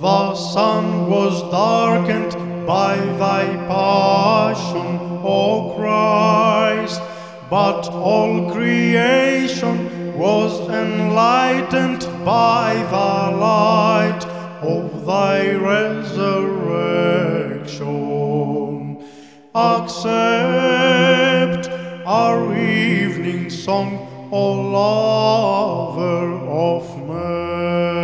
The sun was darkened by thy passion, O Christ, but all creation was enlightened by the light of thy resurrection. Accept our evening song, O lover of men.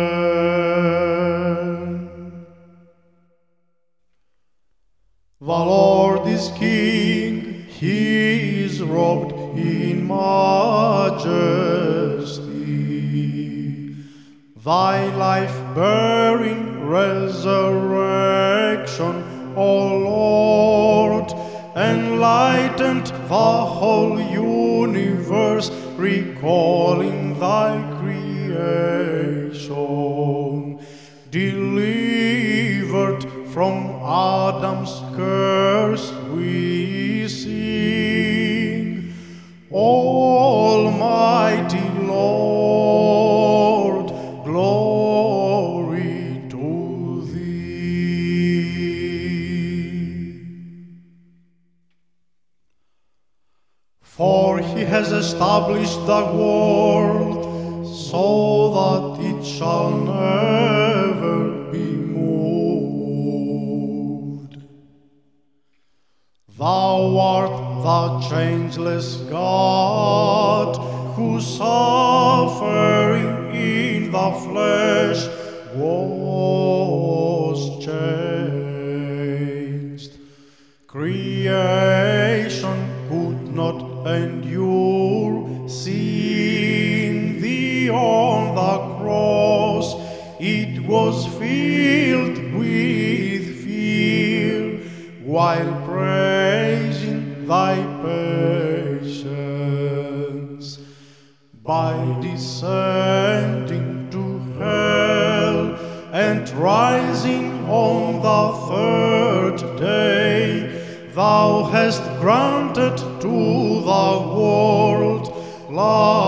Is robed in majesty. Thy life bearing resurrection, O Lord, enlightened the whole universe, recalling thy creation. Delivered from Adam's curse, we sing. Almighty Lord, glory to thee. For he has established the world so that it shall never be moved. Thou art the changeless God who suffering in the flesh was changed. Creation could not endure seeing thee on the cross. It was filled with fear while praising thy patience by descending to hell and rising on the third day. Thou hast granted to the world life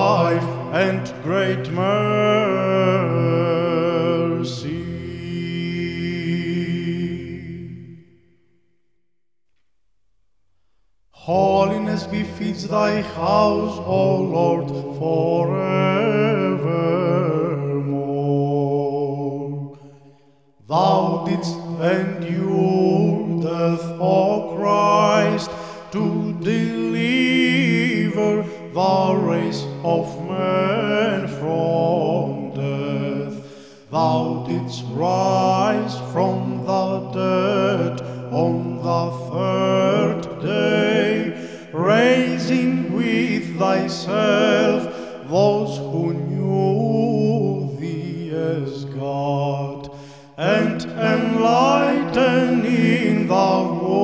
Holiness befits thy house, O Lord, forevermore. Thou didst endure death, O Christ, to deliver the race of men from death. Thou didst rise from the dead on the third thyself those who knew thee as God, and enlightening the world